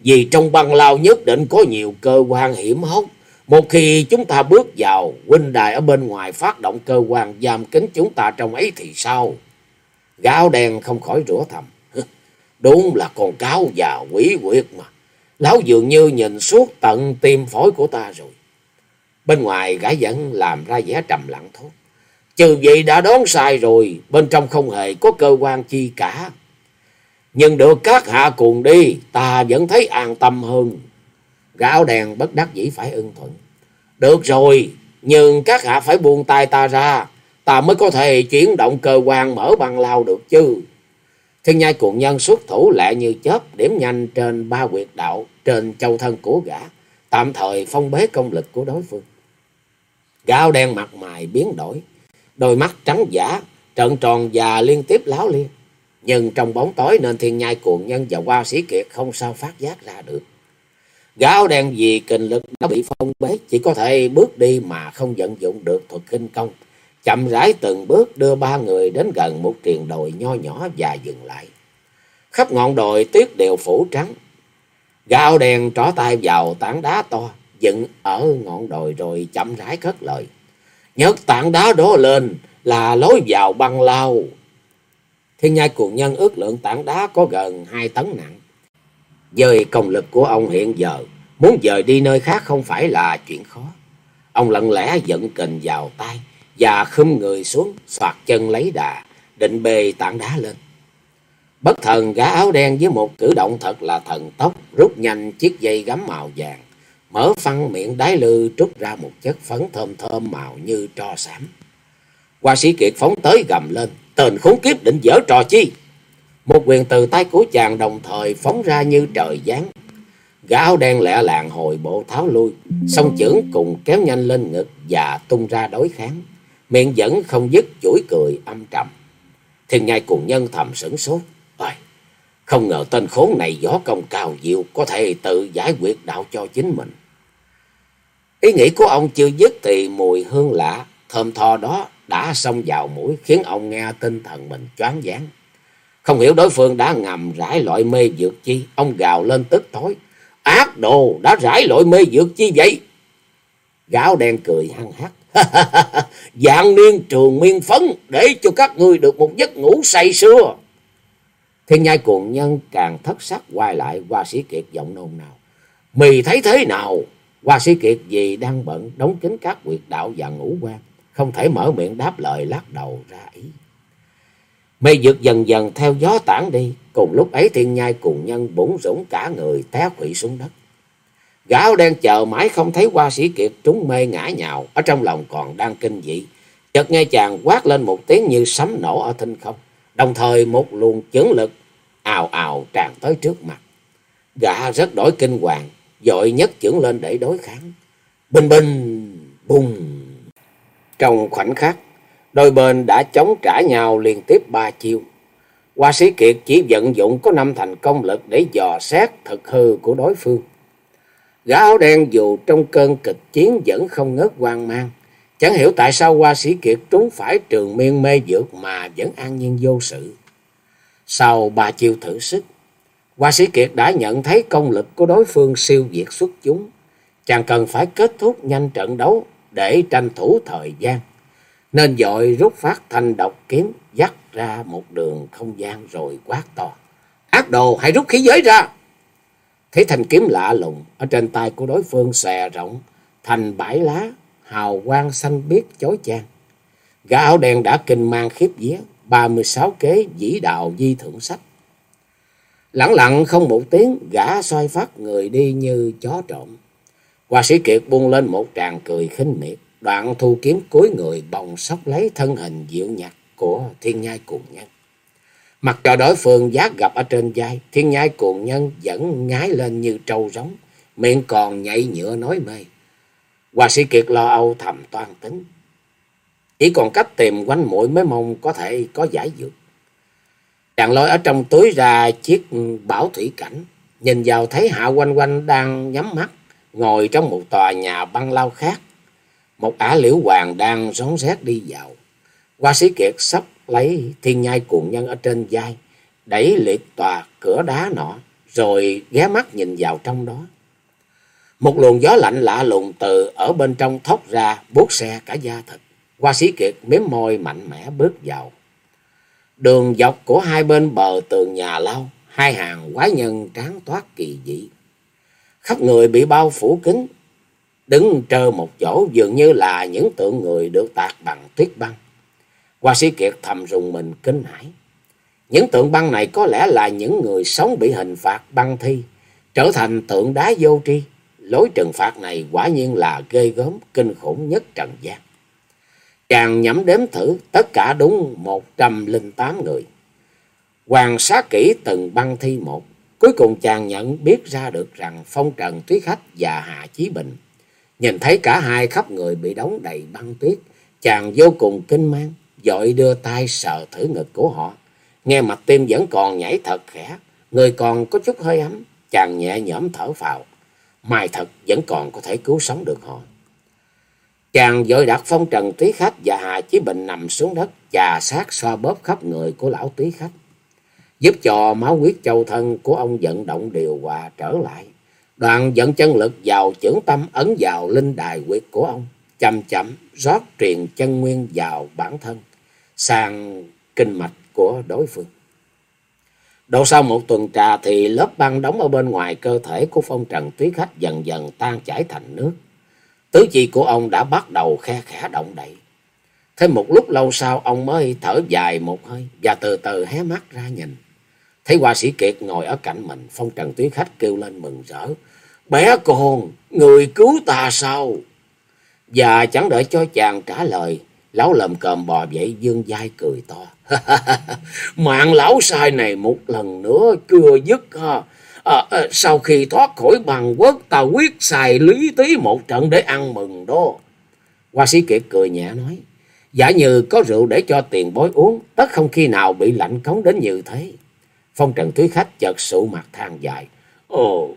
Vì trong băng lao nhất định có nhiều cơ quan hiểm hóc. Một khi chúng ta bước vào, huynh đài ở bên ngoài phát động cơ quan giam kính chúng ta trong ấy thì sao? Gáo đen không khỏi rủa thầm. Đúng là con cáo già quỷ quyệt mà. Lão dường như nhìn suốt tận tim phổi của ta rồi. Bên ngoài gã vẫn làm ra vẻ trầm lặng thôi. Trừ vậy đã đoán sai rồi, bên trong không hề có cơ quan chi cả. Nhưng được các hạ cùng đi, ta vẫn thấy an tâm hơn. Gạo đèn bất đắc dĩ phải ưng thuận. Được rồi, nhưng các hạ phải buông tay ta ra, ta mới có thể chuyển động cơ quan mở băng lao được chứ. Thiên nhai cuộn nhân xuất thủ lẹ như chớp, điểm nhanh trên ba quyệt đạo, trên châu thân của gã, tạm thời phong bế công lực của đối phương. Gạo đen mặt mày biến đổi, đôi mắt trắng giả, trợn tròn và liên tiếp láo liên. Nhưng trong bóng tối nên thiên nhai cuồng nhân và qua sĩ kiệt không sao phát giác ra được. Gáo đen vì kinh lực đã bị phong bế, chỉ có thể bước đi mà không vận dụng được thuật kinh công. Chậm rãi từng bước đưa ba người đến gần một triền đồi nho nhỏ và dừng lại. Khắp ngọn đồi tuyết đều phủ trắng. Gạo đèn trỏ tay vào tảng đá to, dựng ở ngọn đồi rồi chậm rãi cất lời. Nhấc tảng đá đó lên là lối vào băng lao. Thiên nhai cuồng nhân ước lượng tảng đá có gần hai tấn nặng. Dời công lực của ông hiện giờ, muốn dời đi nơi khác không phải là chuyện khó. Ông lặng lẽ dẫn kình vào tay và khum người xuống, soạt chân lấy đà, định bê tảng đá lên. Bất thần gã áo đen với một cử động thật là thần tốc, rút nhanh chiếc dây gắm màu vàng, mở phăng miệng đái lư trút ra một chất phấn thơm thơm màu như tro xám. Hoa sĩ Kiệt phóng tới gầm lên, tên khốn kiếp định dở trò chi. Một quyền từ tay của chàng đồng thời phóng ra như trời giáng. Gã áo đen lẹ làng hồi bộ tháo lui, song chưởng cùng kéo nhanh lên ngực và tung ra đối kháng. Miệng vẫn không dứt chuỗi cười âm trầm. Thiên nhai cùng nhân thầm sửng sốt. Ôi, không ngờ tên khốn này gió công cao diệu có thể tự giải quyết đạo cho chính mình. Ý nghĩ của ông chưa dứt thì mùi hương lạ, thơm tho đó đã xông vào mũi khiến ông nghe tinh thần mình choáng váng. Không hiểu đối phương đã ngầm rải loại mê dược chi, ông gào lên tức tối. Ác đồ đã rải loại mê dược chi vậy? Gáo đen cười hăng hắc. Dạng niên trường miên phấn để cho các ngươi được một giấc ngủ say sưa. Thiên nhai cuồng nhân càng thất sắc quay lại qua sĩ kiệt giọng nôn nào. Mì thấy thế nào? Hoa sĩ kiệt vì đang bận đóng kín các quyệt đạo và ngũ quan, không thể mở miệng đáp lời lắc đầu ra ý. Mây dược dần dần theo gió tản đi, cùng lúc ấy thiên nhai cùng nhân bủng rủng cả người té quỵ xuống đất. Gã đang đen chờ mãi không thấy qua sĩ kiệt trúng mê ngã nhào, ở trong lòng còn đang kinh dị. Chợt nghe chàng quát lên một tiếng như sấm nổ ở thinh không, đồng thời một luồng chấn lực ào ào tràn tới trước mặt. Gã rất đổi kinh hoàng, dội nhất chưởng lên để đối kháng. Bình bình, bùng. Trong khoảnh khắc, đôi bên đã chống trả nhau liên tiếp ba chiêu. Hoa sĩ Kiệt chỉ vận dụng có năm thành công lực để dò xét thực hư của đối phương. Gã áo đen dù trong cơn kịch chiến vẫn không ngớt hoang mang. Chẳng hiểu tại sao hoa sĩ Kiệt trúng phải trường miên mê dược mà vẫn an nhiên vô sự. Sau ba chiêu thử sức, Hoa Sĩ Kiệt đã nhận thấy công lực của đối phương siêu việt xuất chúng. Chàng cần phải kết thúc nhanh trận đấu để tranh thủ thời gian. Nên dội rút phát thanh độc kiếm dắt ra một đường không gian rồi quát to. Ác đồ hãy rút khí giới ra. Thấy thanh kiếm lạ lùng ở trên tay của đối phương xòe rộng thành bãi lá hào quang xanh biếc chói chang. Gã áo đen đã kinh mang khiếp vía, ba mươi sáu kế dĩ đạo di thượng sách. lẳng lặng không một tiếng, gã xoay phát người đi như chó trộm. Hoa sĩ Kiệt buông lên một tràng cười khinh miệt, đoạn thu kiếm cuối người bồng sóc lấy thân hình dịu nhạt của thiên nhai cuồng nhân. Mặt cho đối phương giác gặp ở trên vai, thiên nhai cuồng nhân vẫn ngái lên như trâu rống, miệng còn nhảy nhựa nói mê. Hoa sĩ Kiệt lo âu thầm toan tính. Chỉ còn cách tìm quanh mũi mới mong có thể có giải dược. Chàng lôi ở trong túi ra chiếc bảo thủy cảnh. Nhìn vào thấy Hạ quanh quanh đang nhắm mắt. Ngồi trong một tòa nhà băng lao khác. Một ả liễu hoàng đang rón rét đi vào. Hoa sĩ kiệt sắp lấy thiên nhai cuồng nhân ở trên vai. Đẩy liệt tòa cửa đá nọ. Rồi ghé mắt nhìn vào trong đó. Một luồng gió lạnh lạ lùng từ ở bên trong thốc ra, buốt xe cả da thịt. Hoa sĩ kiệt mếm môi mạnh mẽ bước vào. Đường dọc của hai bên bờ tường nhà lao, hai hàng quái nhân tráng toát kỳ dị. Khắp người bị bao phủ kính, đứng trơ một chỗ dường như là những tượng người được tạc bằng tuyết băng. Hoa sĩ kiệt thầm rùng mình kinh hãi. Những tượng băng này có lẽ là những người sống bị hình phạt băng thi, trở thành tượng đá vô tri. Lối trừng phạt này quả nhiên là ghê gớm, kinh khủng nhất trần gian. Chàng nhẩm đếm thử tất cả đúng một trăm linh tám người. Quan sát kỹ từng băng thi một. Cuối cùng chàng nhận biết ra được rằng Phong Trần Tuyết Khách và Hạ Chí Bình. Nhìn thấy cả hai khắp người bị đóng đầy băng tuyết. Chàng vô cùng kinh mang, dội đưa tay sờ thử ngực của họ. Nghe mặt tim vẫn còn nhảy thật khẽ, người còn có chút hơi ấm. Chàng nhẹ nhõm thở phào. Mai thật vẫn còn có thể cứu sống được họ. Chàng vội đặt phong trần túy khách và Hà Chí Bình nằm xuống đất, chà sát xoa bóp khắp người của lão túy khách, giúp cho máu huyết châu thân của ông vận động điều hòa trở lại đoạn dẫn chân lực vào chưởng tâm ấn vào linh đài quyệt của ông, chậm chậm rót truyền chân nguyên vào bản thân, sang kinh mạch của đối phương. Độ sau một tuần trà thì lớp băng đóng ở bên ngoài cơ thể của phong trần tuyết khách dần dần tan chảy thành nước. Tứ chi của ông đã bắt đầu khe khẽ động đậy. Thêm một lúc lâu sau ông mới thở dài một hơi và từ từ hé mắt ra nhìn. Thấy hoa sĩ Kiệt ngồi ở cạnh mình, phong trần tuyến khách kêu lên mừng rỡ. Bé con, người cứu ta sao? Và chẳng đợi cho chàng trả lời, lão lầm còm bò dậy dương dai cười to. Mạng lão sai này một lần nữa chưa dứt ha. À, à, sau khi thoát khỏi bằng quốc ta quyết xài lý tí một trận để ăn mừng đó. Hoa sĩ kiệt cười nhẹ nói. Giả như có rượu để cho tiền bối uống, tất không khi nào bị lạnh cống đến như thế. Phong trần thúy khách chợt sụ mặt than dài. Ồ,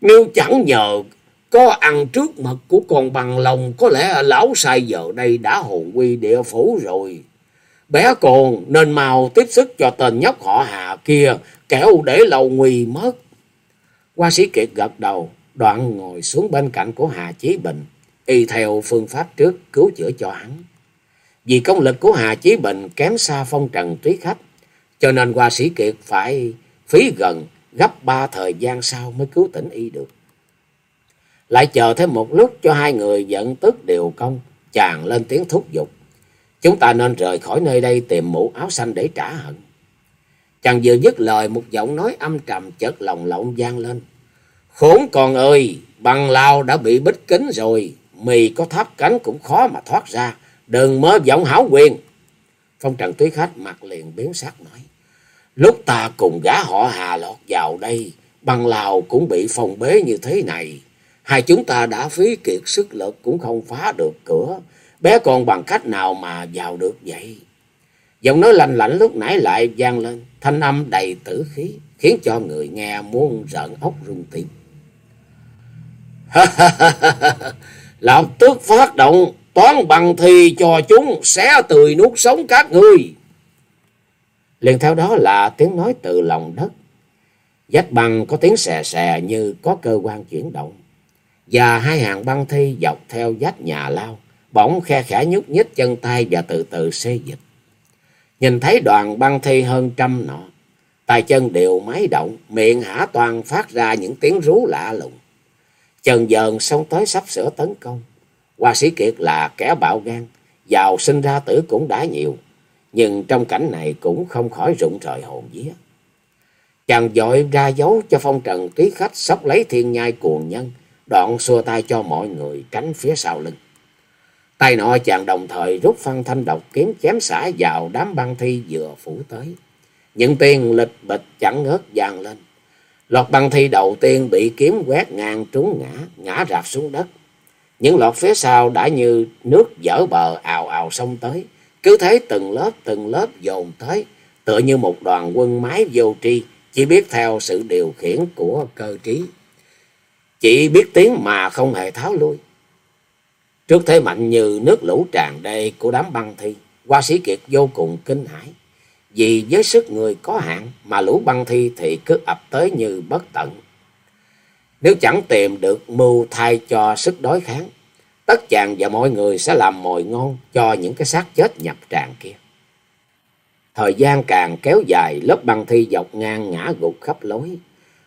nếu chẳng nhờ có ăn trước mật của con bằng lòng, có lẽ lão sai giờ đây đã hồn quy địa phủ rồi. Bé còn nên mau tiếp sức cho tên nhóc họ hà kia, kẻo để lâu nguy mất. Hoa sĩ Kiệt gật đầu, đoạn ngồi xuống bên cạnh của Hà Chí Bình, y theo phương pháp trước cứu chữa cho hắn. Vì công lực của Hà Chí Bình kém xa phong trần trí khách, cho nên Hoa sĩ Kiệt phải phí gần gấp ba thời gian sau mới cứu tỉnh y được. Lại chờ thêm một lúc cho hai người giận tức điều công, chàng lên tiếng thúc giục. Chúng ta nên rời khỏi nơi đây tìm mũ áo xanh để trả hận. Chàng vừa dứt lời một giọng nói âm trầm chợt lòng lộng vang lên. Khốn con ơi, bằng lao đã bị bích kính rồi, mì có tháp cánh cũng khó mà thoát ra, đừng mơ giọng hảo quyền. Phong trần túy khách mặt liền biến sắc nói. Lúc ta cùng gã họ hà lọt vào đây, bằng lào cũng bị phong bế như thế này. Hai chúng ta đã phí kiệt sức lực cũng không phá được cửa. Bé còn bằng cách nào mà vào được vậy? Giọng nói lành lạnh lúc nãy lại vang lên, thanh âm đầy tử khí, khiến cho người nghe muốn rợn ốc rung tim. Lão tức phát động, toán bằng thì cho chúng xé tươi nuốt sống các ngươi. Liền theo đó là tiếng nói từ lòng đất. Vách băng có tiếng xè xè như có cơ quan chuyển động. Và hai hàng băng thi dọc theo vách nhà lao, bỗng khe khẽ nhúc nhích chân tay và từ từ xê dịch. Nhìn thấy đoàn băng thi hơn trăm nọ, tay chân đều máy động, miệng hả toàn phát ra những tiếng rú lạ lùng. Chần dần xông tới sắp sửa tấn công. Hoa sĩ Kiệt là kẻ bạo gan, giàu sinh ra tử cũng đã nhiều, nhưng trong cảnh này cũng không khỏi rụng rời hồn vía. Chàng vội ra dấu cho phong trần túy khách sóc lấy thiên nhai cuồng nhân, đoạn xua tay cho mọi người tránh phía sau lưng. Tay nọ chàng đồng thời rút phân thanh độc kiếm chém xả vào đám băng thi vừa phủ tới. Những tiếng lịch bịch chẳng ngớt vang lên. Lọt băng thi đầu tiên bị kiếm quét ngang trúng ngã, ngã rạp xuống đất. Những lọt phía sau đã như nước dở bờ ào ào xông tới. Cứ thế từng lớp từng lớp dồn tới, tựa như một đoàn quân mái vô tri, chỉ biết theo sự điều khiển của cơ trí. Chỉ biết tiếng mà không hề tháo lui. Trước thế mạnh như nước lũ tràn đê của đám băng thi, qua sĩ kiệt vô cùng kinh hãi. Vì với sức người có hạn mà lũ băng thi thì cứ ập tới như bất tận. Nếu chẳng tìm được mưu thay cho sức đối kháng, tất chàng và mọi người sẽ làm mồi ngon cho những cái xác chết nhập tràn kia. Thời gian càng kéo dài, lớp băng thi dọc ngang ngã gục khắp lối.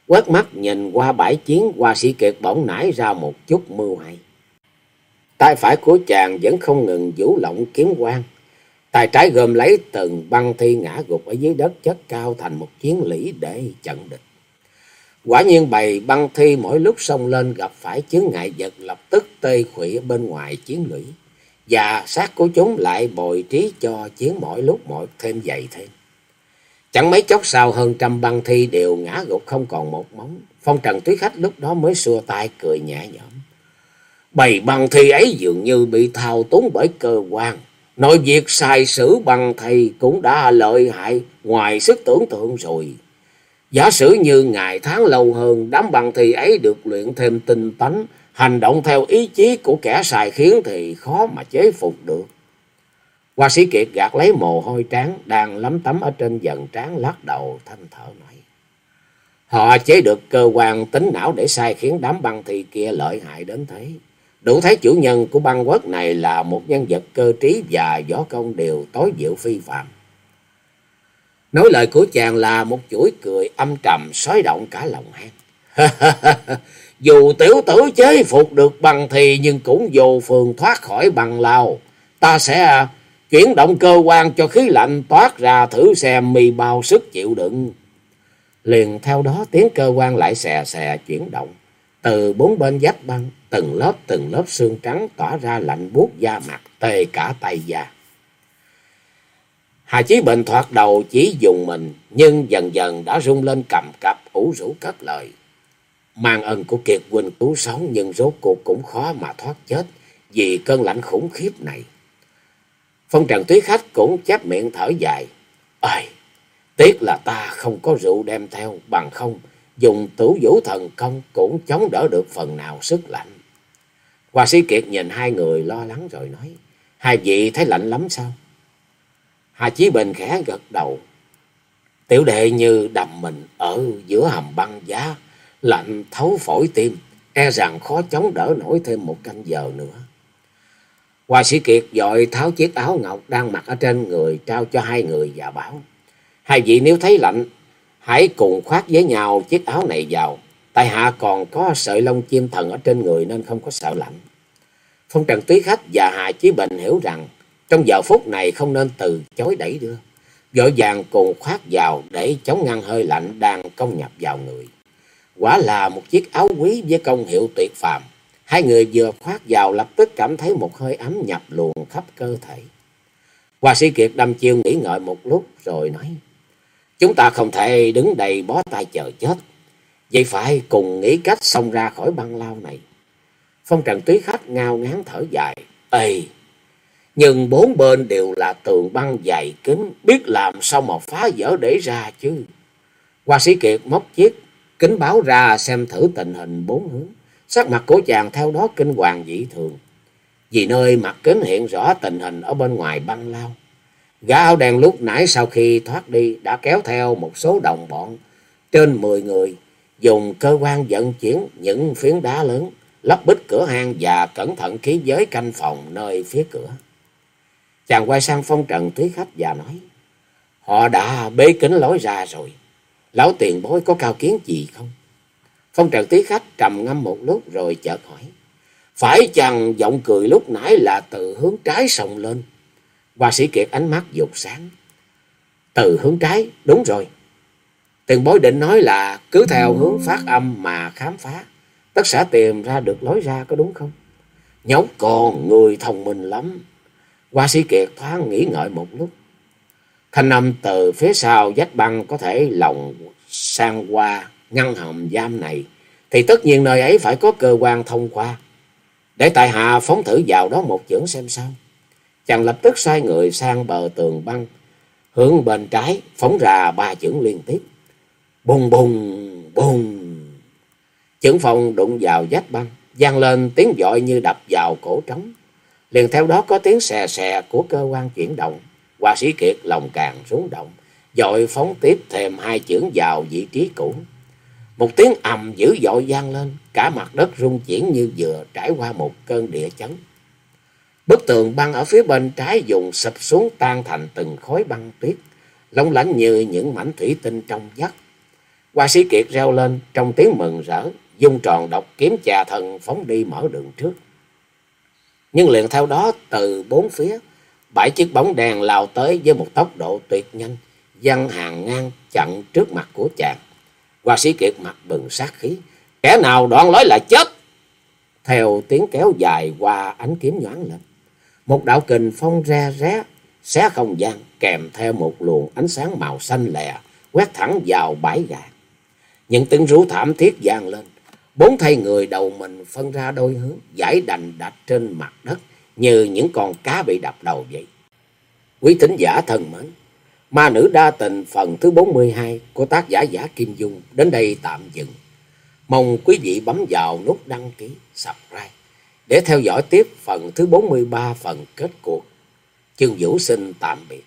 Quét mắt nhìn qua bãi chiến, qua sĩ kiệt bỗng nảy ra một chút mưu hay. Tay phải của chàng vẫn không ngừng vũ lộng kiếm quang. Tay trái gồm lấy từng băng thi ngã gục ở dưới đất chất cao thành một chiến lũy để chặn địch. Quả nhiên bầy băng thi mỗi lúc xông lên gặp phải chướng ngại vật lập tức tê khủy bên ngoài chiến lũy. Và xác của chúng lại bồi trí cho chiến mỗi lúc mỗi thêm dày thêm. Chẳng mấy chốc sau, hơn trăm băng thi đều ngã gục không còn một móng. Phong trần túy khách lúc đó mới xua tay cười nhẹ nhõm. Bầy băng thi ấy dường như bị thao túng bởi cơ quan. Nội việc sai sử băng thi cũng đã lợi hại ngoài sức tưởng tượng rồi. Giả sử như ngày tháng lâu hơn, đám băng thi ấy được luyện thêm tinh tánh, hành động theo ý chí của kẻ xài khiến thì khó mà chế phục được. Hoa sĩ Kiệt gạt lấy mồ hôi trán đang lấm tấm ở trên dần trán lắc đầu thanh thở nói. Họ chế được cơ quan tính não để sai khiến đám băng thi kia lợi hại đến thế. Đủ thấy chủ nhân của băng quốc này là một nhân vật cơ trí và võ công đều tối diệu phi phạm. Nói lời của chàng là một chuỗi cười âm trầm xói động cả lòng hang. Dù tiểu tử chế phục được bằng thì nhưng cũng vô phường thoát khỏi bằng lao. Ta sẽ à, chuyển động cơ quan cho khí lạnh toát ra thử xem mì bao sức chịu đựng. Liền theo đó tiếng cơ quan lại xè xè chuyển động. Từ bốn bên vách băng, từng lớp từng lớp xương trắng tỏa ra lạnh buốt da mặt, tê cả tay da. Hà Chí Bình thoạt đầu chỉ dùng mình, nhưng dần dần đã rung lên cầm cập, ủ rũ cất lời. Mang ân của Kiệt Quỳnh cứu sống nhưng rốt cuộc cũng khó mà thoát chết vì cơn lạnh khủng khiếp này. Phong trần túy khách cũng chép miệng thở dài. Ơi, tiếc là ta không có rượu đem theo, bằng không dùng tửu vũ thần công cũng chống đỡ được phần nào sức lạnh. Hoa sĩ Kiệt nhìn hai người lo lắng rồi nói, hai vị thấy lạnh lắm sao? Hà Chí Bình khẽ gật đầu. Tiểu đệ như đầm mình ở giữa hầm băng giá, lạnh thấu phổi tim, e rằng khó chống đỡ nổi thêm một canh giờ nữa. Hoa sĩ Kiệt dội tháo chiếc áo ngọc đang mặc ở trên người trao cho hai người và bảo. Hai vị nếu thấy lạnh, hãy cùng khoác với nhau chiếc áo này vào. Tại hạ còn có sợi lông chim thần ở trên người nên không có sợ lạnh. Phong Trần Túy Khách và Hà Chí Bình hiểu rằng trong giờ phút này không nên từ chối đẩy đưa. Vội vàng cùng khoác vào để chống ngăn hơi lạnh đang công nhập vào người. Quả là một chiếc áo quý với công hiệu tuyệt phàm. Hai người vừa khoác vào lập tức cảm thấy một hơi ấm nhập luồn khắp cơ thể. Hoa sĩ Kiệt đâm chiêu nghĩ ngợi một lúc rồi nói. Chúng ta không thể đứng đây bó tay chờ chết. Vậy phải cùng nghĩ cách xông ra khỏi băng lao này. Phong trần túy khách ngao ngán thở dài. Ê! Nhưng bốn bên đều là tường băng dày kính. Biết làm sao mà phá vỡ để ra chứ. Hoa sĩ Kiệt móc chiếc kính báo ra xem thử tình hình bốn hướng. Sắc mặt của chàng theo đó kinh hoàng dị thường. Vì nơi mặt kính hiện rõ tình hình ở bên ngoài băng lao. Gã áo đen lúc nãy sau khi thoát đi đã kéo theo một số đồng bọn trên mười người dùng cơ quan vận chuyển những phiến đá lớn, lắp bích cửa hang và cẩn thận khí giới canh phòng nơi phía cửa. Chàng quay sang phong trần túy khách và nói, họ đã bế kính lối ra rồi, lão tiền bối có cao kiến gì không? Phong trần túy khách trầm ngâm một lúc rồi chợt hỏi, phải chăng giọng cười lúc nãy là từ hướng trái sông lên? Hoa sĩ Kiệt ánh mắt dục sáng. Từ hướng trái, đúng rồi. Tiền bối định nói là cứ theo hướng phát âm mà khám phá. Tất sẽ tìm ra được lối ra có đúng không? Nhóc con người thông minh lắm. Hoa sĩ Kiệt thoáng nghĩ ngợi một lúc. Thanh âm từ phía sau dách băng có thể lòng sang qua ngăn hầm giam này. Thì tất nhiên nơi ấy phải có cơ quan thông qua. Để tại hạ phóng thử vào đó một chưởng xem sao. Chàng lập tức xoay người sang bờ tường băng. Hướng bên trái, phóng ra ba chưởng liên tiếp. Bùng bùng bùng. Chưởng phòng đụng vào vách băng. giang lên tiếng dội như đập vào cổ trống. Liền theo đó có tiếng xè xè của cơ quan chuyển động. Hoa sĩ kiệt lòng càng rúng động. Dội phóng tiếp thêm hai chưởng vào vị trí cũ. Một tiếng ầm dữ dội vang lên, cả mặt đất rung chuyển như vừa trải qua một cơn địa chấn. Bức tường băng ở phía bên trái dùng sụp xuống tan thành từng khối băng tuyết, lóng lánh như những mảnh thủy tinh trong vắt. Hoa sĩ kiệt reo lên trong tiếng mừng rỡ, dung tròn độc kiếm chà thần phóng đi mở đường trước. Nhưng liền theo đó từ bốn phía, bảy chiếc bóng đèn lao tới với một tốc độ tuyệt nhanh, văng hàng ngang chặn trước mặt của chàng. Hoa sĩ kiệt mặt bừng sát khí, kẻ nào đoạn lối là chết. Theo tiếng kéo dài qua ánh kiếm nhoáng lên. Một đạo kình phong ra ré, xé không gian, kèm theo một luồng ánh sáng màu xanh lè, quét thẳng vào bãi gà. Những tiếng rú thảm thiết vang lên. Bốn thay người đầu mình phân ra đôi hướng, giải đành đạch trên mặt đất, như những con cá bị đập đầu vậy. Quý tính giả thân mến, ma nữ đa tình phần thứ 42 của tác giả giả Kim Dung đến đây tạm dừng. Mong quý vị bấm vào nút đăng ký, subscribe để theo dõi tiếp phần thứ 43 phần kết cuộc. Chương Vũ xin tạm biệt.